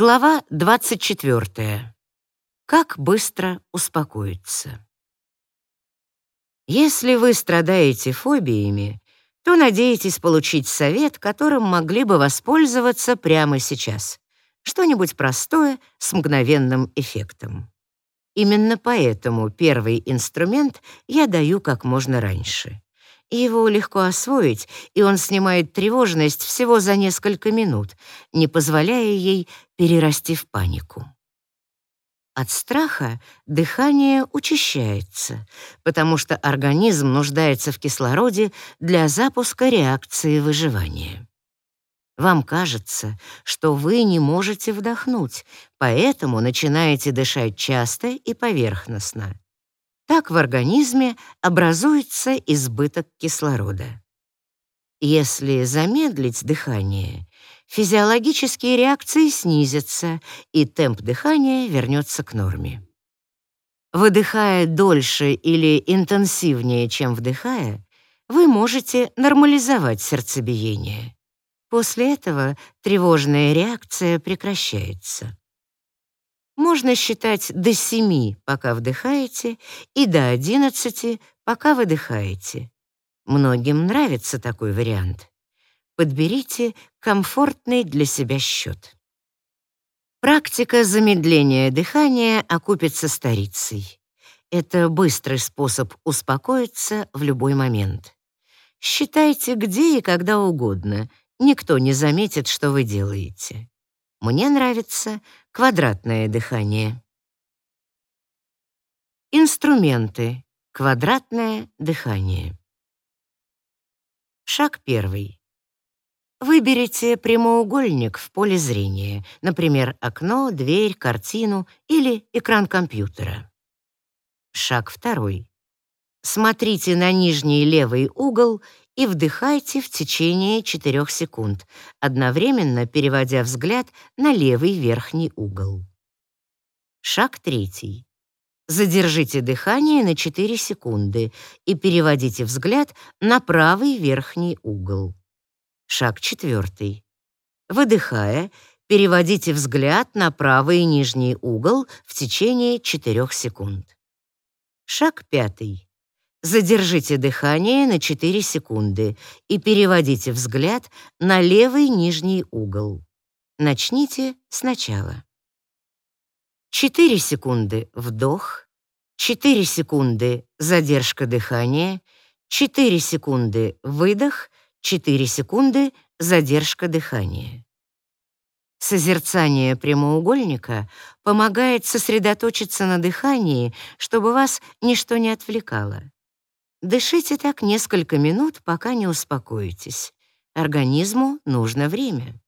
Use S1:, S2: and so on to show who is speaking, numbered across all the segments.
S1: Глава 24. Как быстро успокоиться. Если вы страдаете фобиями, то надеетесь получить совет, которым могли бы воспользоваться прямо сейчас. Что-нибудь простое с мгновенным эффектом. Именно поэтому первый инструмент я даю как можно раньше. Его легко освоить, и он снимает тревожность всего за несколько минут, не позволяя ей перерасти в панику. От страха дыхание учащается, потому что организм нуждается в кислороде для запуска реакции выживания. Вам кажется, что вы не можете вдохнуть, поэтому начинаете дышать часто и поверхностно. Так в организме образуется избыток кислорода. Если замедлить дыхание, физиологические реакции снизятся, и темп дыхания вернется к норме. Выдыхая дольше или интенсивнее, чем вдыхая, вы можете нормализовать сердцебиение. После этого тревожная реакция прекращается. Можно считать до 7, пока вдыхаете, и до 11, пока выдыхаете. Многим нравится такой вариант. Подберите комфортный для себя счет. Практика замедления дыхания окупится старицей. Это быстрый способ успокоиться в любой момент. Считайте где и когда угодно. Никто не заметит, что вы делаете. Мне нравится квадратное дыхание. Инструменты. Квадратное дыхание. Шаг первый. Выберите прямоугольник в поле зрения, например, окно, дверь, картину или экран компьютера. Шаг второй. Смотрите на нижний левый угол и вдыхайте в течение 4 секунд, одновременно переводя взгляд на левый верхний угол. Шаг третий. Задержите дыхание на 4 секунды и переводите взгляд на правый верхний угол. Шаг четвертый. Выдыхая, переводите взгляд на правый нижний угол в течение 4 секунд. Шаг пятый. Задержите дыхание на 4 секунды и переводите взгляд на левый нижний угол. Начните сначала. 4 секунды вдох, 4 секунды задержка дыхания, 4 секунды выдох, 4 секунды задержка дыхания. Созерцание прямоугольника помогает сосредоточиться на дыхании, чтобы вас ничто не отвлекало. Дышите так несколько минут, пока не успокоитесь. Организму нужно время.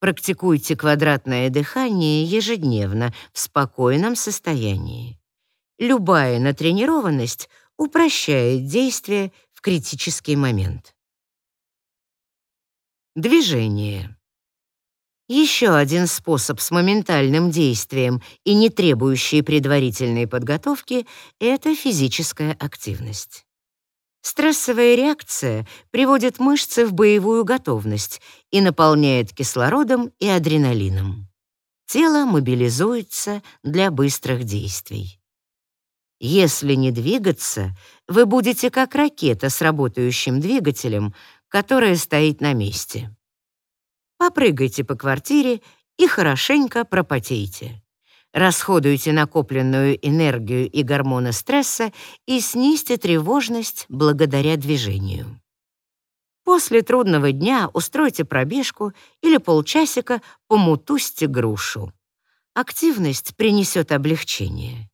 S1: Практикуйте квадратное дыхание ежедневно в спокойном состоянии. Любая натренированность упрощает действие в критический момент. Движение. Еще один способ с моментальным действием и не требующий предварительной подготовки — это физическая активность. Стрессовая реакция приводит мышцы в боевую готовность и наполняет кислородом и адреналином. Тело мобилизуется для быстрых действий. Если не двигаться, вы будете как ракета с работающим двигателем, которая стоит на месте попрыгайте по квартире и хорошенько пропотейте. Расходуйте накопленную энергию и гормоны стресса и снизьте тревожность благодаря движению. После трудного дня устройте пробежку или полчасика помутусьте грушу. Активность принесет облегчение.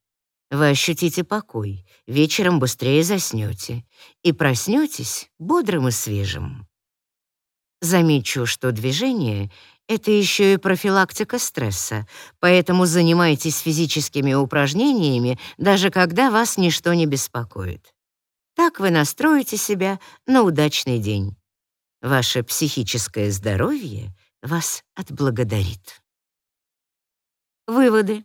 S1: Вы ощутите покой, вечером быстрее заснете и проснетесь бодрым и свежим. Замечу, что движение — это еще и профилактика стресса, поэтому занимайтесь физическими упражнениями, даже когда вас ничто не беспокоит. Так вы настроите себя на удачный день. Ваше психическое здоровье вас отблагодарит. Выводы.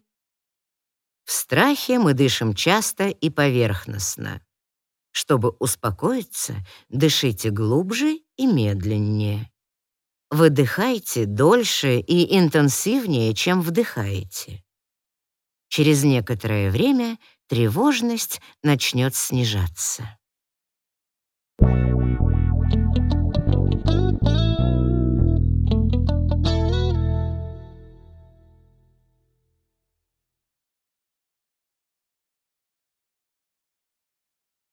S1: В страхе мы дышим часто и поверхностно. Чтобы успокоиться, дышите глубже и медленнее. Выдыхайте дольше и интенсивнее, чем вдыхаете. Через некоторое время тревожность начнет снижаться. Thank you.